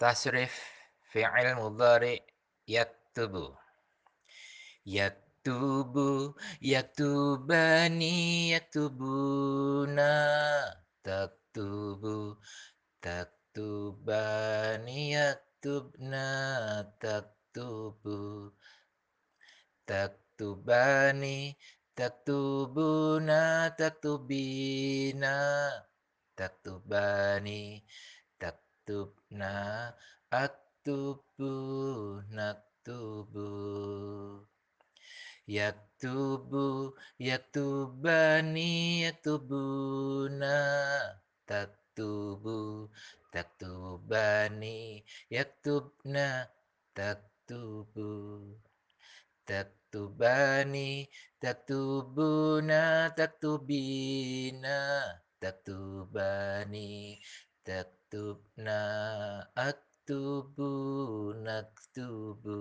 Tasrif fi'il mudhari' yaktubu. Yaktubu, yaktubani, yaktubuna. Taktubu, taktubani, yaktubna. Taktubu, taktubani, taktubuna, taktubina. Taktubani, taktubna, aktubu, naktubu. Yaktubu, yaktubani, yaktubuna. Taktubu, taktubani, yaktubna. Taktubu, taktubani, taktubuna, taktubina. Taktubani, taktubna, aktubu, naktubu.